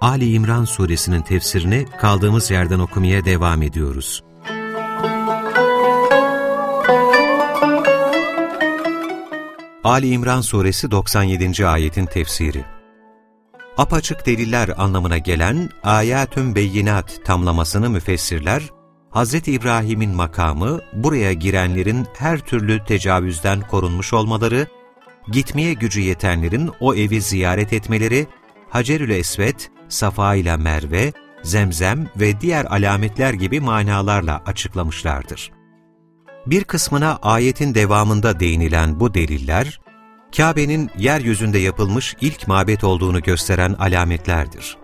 Ali İmran suresinin tefsirini kaldığımız yerden okumaya devam ediyoruz. Ali İmran suresi 97. ayetin tefsiri Apaçık deliller anlamına gelen ayatün beyinat tamlamasını müfessirler, Hz. İbrahim'in makamı, buraya girenlerin her türlü tecavüzden korunmuş olmaları, gitmeye gücü yetenlerin o evi ziyaret etmeleri, Hacerül Esved, Safa ile Merve, Zemzem ve diğer alametler gibi manalarla açıklamışlardır. Bir kısmına ayetin devamında değinilen bu deliller, Kabe'nin yeryüzünde yapılmış ilk mabet olduğunu gösteren alametlerdir.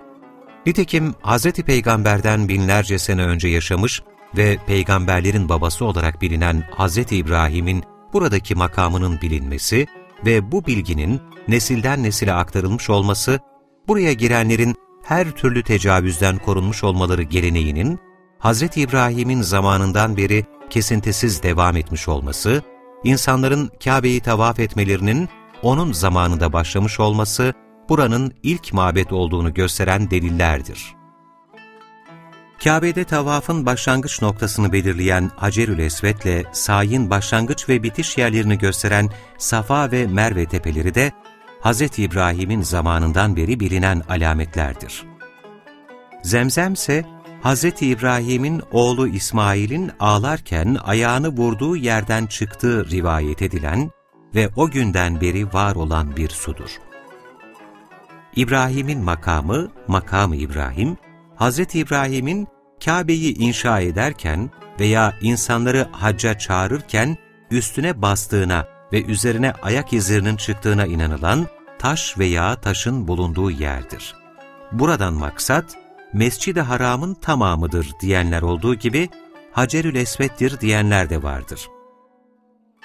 Nitekim Hz. Peygamber'den binlerce sene önce yaşamış ve peygamberlerin babası olarak bilinen Hz. İbrahim'in buradaki makamının bilinmesi ve bu bilginin nesilden nesile aktarılmış olması, buraya girenlerin her türlü tecavüzden korunmuş olmaları geleneğinin, Hz. İbrahim'in zamanından beri kesintisiz devam etmiş olması, insanların Kabe'yi tavaf etmelerinin onun zamanında başlamış olması, buranın ilk mabet olduğunu gösteren delillerdir. Kabe'de tavafın başlangıç noktasını belirleyen Hacerül Esved'le sayin başlangıç ve bitiş yerlerini gösteren Safa ve Merve tepeleri de Hz. İbrahim'in zamanından beri bilinen alametlerdir. Zemzem ise Hz. İbrahim'in oğlu İsmail'in ağlarken ayağını vurduğu yerden çıktığı rivayet edilen ve o günden beri var olan bir sudur. İbrahim'in makamı, makamı İbrahim, Hz. İbrahim'in Kabe'yi inşa ederken veya insanları hacca çağırırken üstüne bastığına ve üzerine ayak izlerinin çıktığına inanılan taş veya taşın bulunduğu yerdir. Buradan maksat, Mescid-i Haram'ın tamamıdır diyenler olduğu gibi, Hacerül Esved'dir diyenler de vardır.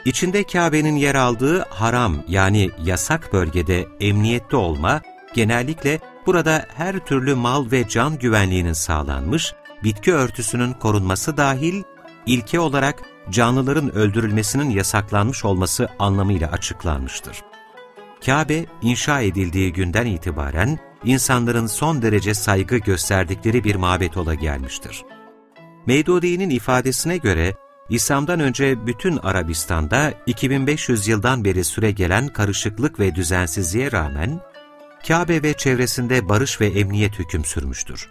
İçinde Kabe'nin yer aldığı haram yani yasak bölgede emniyetli olma, genellikle burada her türlü mal ve can güvenliğinin sağlanmış, bitki örtüsünün korunması dahil, ilke olarak canlıların öldürülmesinin yasaklanmış olması anlamıyla açıklanmıştır. Kabe, inşa edildiği günden itibaren insanların son derece saygı gösterdikleri bir mabet ola gelmiştir. Meydudi'nin ifadesine göre, İslam'dan önce bütün Arabistan'da 2500 yıldan beri süre gelen karışıklık ve düzensizliğe rağmen, Kabe ve çevresinde barış ve emniyet hüküm sürmüştür.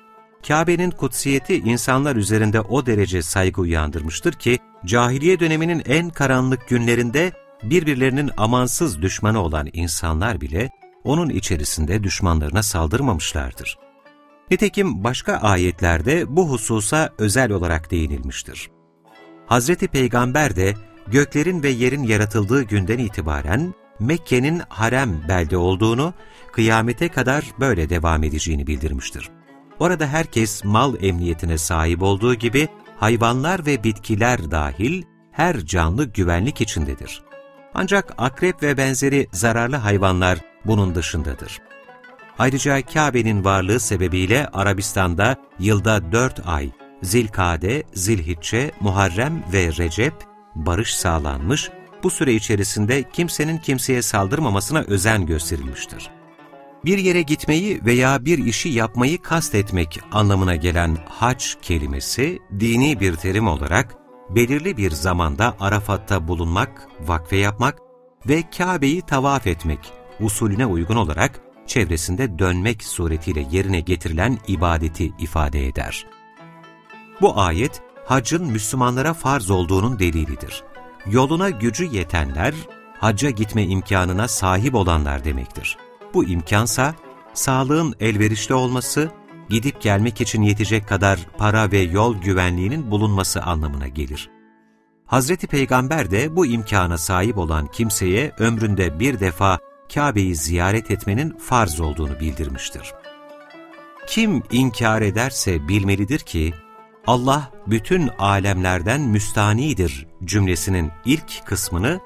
Kabe'nin kutsiyeti insanlar üzerinde o derece saygı uyandırmıştır ki, cahiliye döneminin en karanlık günlerinde birbirlerinin amansız düşmanı olan insanlar bile onun içerisinde düşmanlarına saldırmamışlardır. Nitekim başka ayetlerde bu hususa özel olarak değinilmiştir. Hazreti Peygamber de göklerin ve yerin yaratıldığı günden itibaren Mekke'nin harem belde olduğunu, kıyamete kadar böyle devam edeceğini bildirmiştir. Orada herkes mal emniyetine sahip olduğu gibi hayvanlar ve bitkiler dahil her canlı güvenlik içindedir. Ancak akrep ve benzeri zararlı hayvanlar bunun dışındadır. Ayrıca Kabe'nin varlığı sebebiyle Arabistan'da yılda dört ay, Zilkade, Zilhicce, Muharrem ve Recep barış sağlanmış, bu süre içerisinde kimsenin kimseye saldırmamasına özen gösterilmiştir. Bir yere gitmeyi veya bir işi yapmayı kastetmek anlamına gelen hac kelimesi, dini bir terim olarak belirli bir zamanda Arafat'ta bulunmak, vakfe yapmak ve Kabe'yi tavaf etmek usulüne uygun olarak çevresinde dönmek suretiyle yerine getirilen ibadeti ifade eder. Bu ayet, hacın Müslümanlara farz olduğunun delilidir. Yoluna gücü yetenler, hacca gitme imkanına sahip olanlar demektir. Bu imkansa, sağlığın elverişli olması, gidip gelmek için yetecek kadar para ve yol güvenliğinin bulunması anlamına gelir. Hazreti Peygamber de bu imkana sahip olan kimseye ömründe bir defa Kabe'yi ziyaret etmenin farz olduğunu bildirmiştir. Kim inkar ederse bilmelidir ki, Allah bütün alemlerden müstanidir cümlesinin ilk kısmını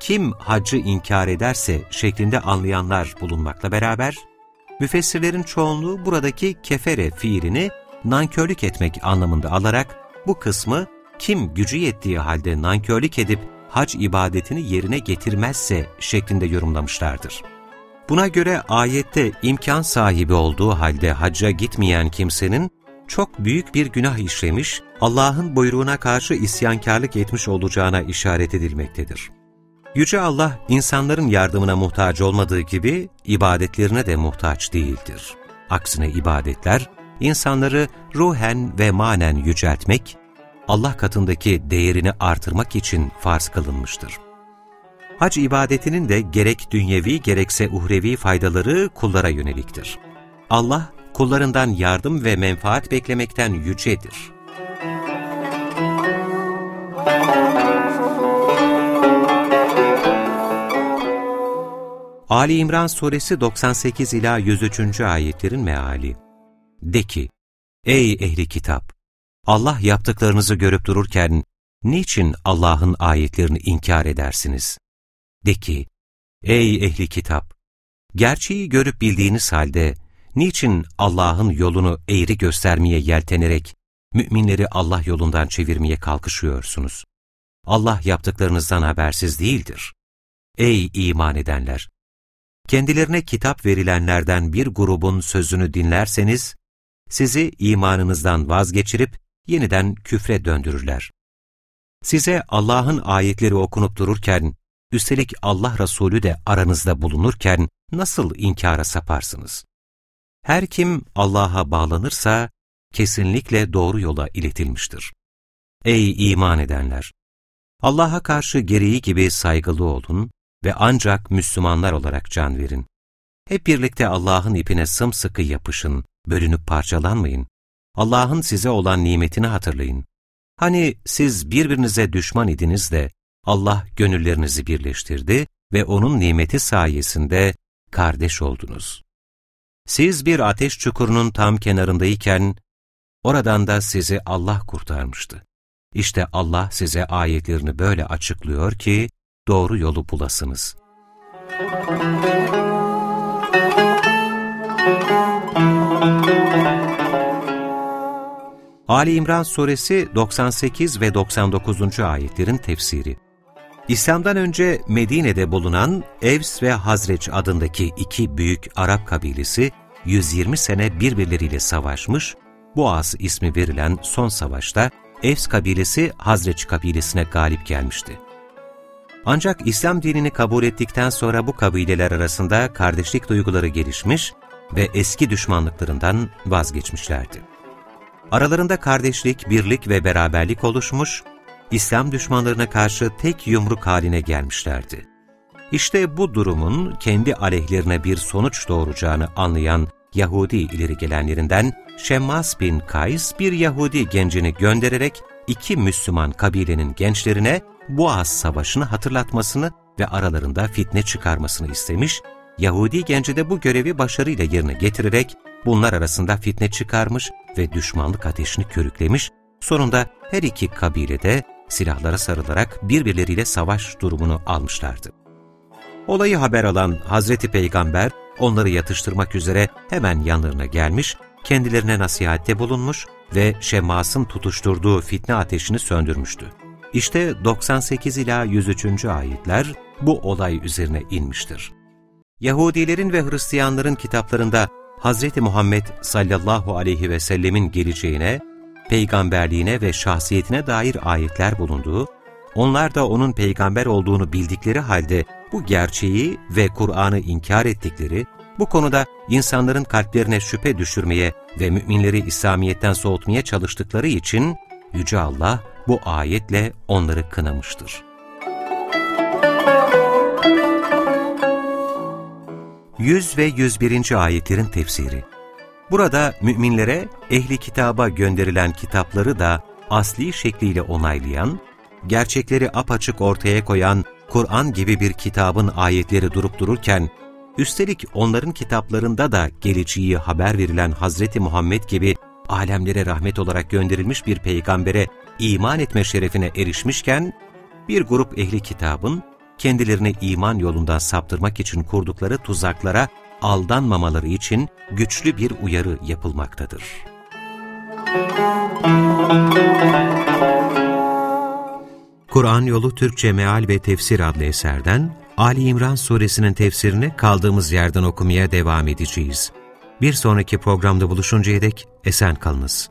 kim haccı inkar ederse şeklinde anlayanlar bulunmakla beraber, müfessirlerin çoğunluğu buradaki kefere fiilini nankörlük etmek anlamında alarak bu kısmı kim gücü yettiği halde nankörlük edip hac ibadetini yerine getirmezse şeklinde yorumlamışlardır. Buna göre ayette imkan sahibi olduğu halde hacca gitmeyen kimsenin çok büyük bir günah işlemiş, Allah'ın buyruğuna karşı isyankarlık etmiş olacağına işaret edilmektedir. Yüce Allah, insanların yardımına muhtaç olmadığı gibi, ibadetlerine de muhtaç değildir. Aksine ibadetler, insanları ruhen ve manen yüceltmek, Allah katındaki değerini artırmak için farz kılınmıştır. Hac ibadetinin de gerek dünyevi gerekse uhrevi faydaları kullara yöneliktir. Allah, kullarından yardım ve menfaat beklemekten yücedir. Ali İmran Suresi 98 ila 103. ayetlerin meali. De ki, ey ehli kitap, Allah yaptıklarınızı görüp dururken niçin Allah'ın ayetlerini inkar edersiniz? De ki, ey ehli kitap, gerçeği görüp bildiğiniz halde niçin Allah'ın yolunu eğri göstermeye yeltenerek müminleri Allah yolundan çevirmeye kalkışıyorsunuz? Allah yaptıklarınızdan habersiz değildir. Ey iman edenler! Kendilerine kitap verilenlerden bir grubun sözünü dinlerseniz, sizi imanınızdan vazgeçirip yeniden küfre döndürürler. Size Allah'ın ayetleri okunup dururken, üstelik Allah Resulü de aranızda bulunurken nasıl inkara saparsınız? Her kim Allah'a bağlanırsa, kesinlikle doğru yola iletilmiştir. Ey iman edenler! Allah'a karşı gereği gibi saygılı olun ve ancak Müslümanlar olarak can verin. Hep birlikte Allah'ın ipine sımsıkı yapışın, bölünüp parçalanmayın. Allah'ın size olan nimetini hatırlayın. Hani siz birbirinize düşman idiniz de Allah gönüllerinizi birleştirdi ve O'nun nimeti sayesinde kardeş oldunuz. Siz bir ateş çukurunun tam kenarındayken, oradan da sizi Allah kurtarmıştı. İşte Allah size ayetlerini böyle açıklıyor ki, doğru yolu bulasınız. Ali İmran Suresi 98 ve 99. ayetlerin tefsiri İslam'dan önce Medine'de bulunan Evs ve Hazreç adındaki iki büyük Arap kabilesi 120 sene birbirleriyle savaşmış, Boğaz ismi verilen son savaşta Evs kabilesi Hazreç kabilesine galip gelmişti. Ancak İslam dinini kabul ettikten sonra bu kabileler arasında kardeşlik duyguları gelişmiş ve eski düşmanlıklarından vazgeçmişlerdi. Aralarında kardeşlik, birlik ve beraberlik oluşmuş, İslam düşmanlarına karşı tek yumruk haline gelmişlerdi. İşte bu durumun kendi aleyhlerine bir sonuç doğuracağını anlayan Yahudi ileri gelenlerinden Şemmas bin Kays bir Yahudi gencini göndererek iki Müslüman kabilenin gençlerine Boğaz Savaşı'nı hatırlatmasını ve aralarında fitne çıkarmasını istemiş, Yahudi genci de bu görevi başarıyla yerine getirerek bunlar arasında fitne çıkarmış ve düşmanlık ateşini körüklemiş, sonunda her iki kabilede silahlara sarılarak birbirleriyle savaş durumunu almışlardı. Olayı haber alan Hazreti Peygamber onları yatıştırmak üzere hemen yanlarına gelmiş, kendilerine nasihatte bulunmuş ve Şemmas'ın tutuşturduğu fitne ateşini söndürmüştü. İşte 98 ila 103. ayetler bu olay üzerine inmiştir. Yahudilerin ve Hristiyanların kitaplarında Hz. Muhammed sallallahu aleyhi ve sellemin geleceğine, peygamberliğine ve şahsiyetine dair ayetler bulunduğu, onlar da onun peygamber olduğunu bildikleri halde bu gerçeği ve Kur'an'ı inkar ettikleri, bu konuda insanların kalplerine şüphe düşürmeye ve müminleri İslamiyet'ten soğutmaya çalıştıkları için Yüce Allah bu ayetle onları kınamıştır. 100 ve 101. ayetlerin tefsiri Burada müminlere ehli kitaba gönderilen kitapları da asli şekliyle onaylayan, gerçekleri apaçık ortaya koyan Kur'an gibi bir kitabın ayetleri durup dururken, Üstelik onların kitaplarında da geleceği haber verilen Hazreti Muhammed gibi alemlere rahmet olarak gönderilmiş bir peygambere iman etme şerefine erişmişken, bir grup ehli kitabın kendilerini iman yolundan saptırmak için kurdukları tuzaklara aldanmamaları için güçlü bir uyarı yapılmaktadır. Kur'an Yolu Türkçe Meal ve Tefsir adlı eserden Ali İmran suresinin tefsirini kaldığımız yerden okumaya devam edeceğiz. Bir sonraki programda buluşuncaya dek esen kalınız.